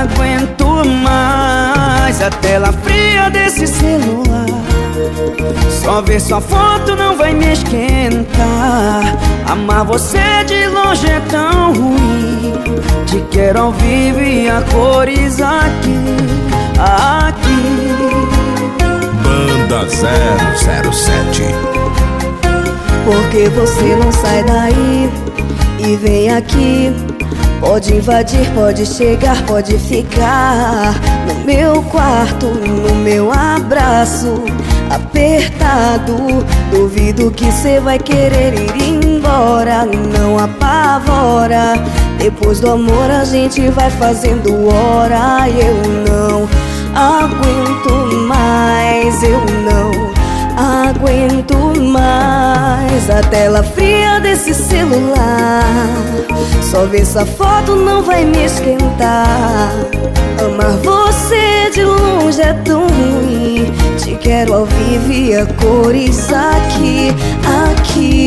aguento mais. A tela fria desse celular. Só ver sua foto não vai me esquentar. Amar você de longe é tão ruim. Te quero ao vivo e a cores aqui, aqui. Banda 007 Porque você não sai daí e vem aqui Pode invadir, pode chegar, pode ficar No meu quarto, no meu abraço. Apertado Duvido que cê vai querer ir embora. Não apavora. Depois do amor a gente vai fazendo hora. Eu não aguento mais Eu não mais A tela fria desse celular. Só ver essa foto não vai me esquentar. Amar você de longe é tão ruim. Te quero ao vivo e a cores aqui, aqui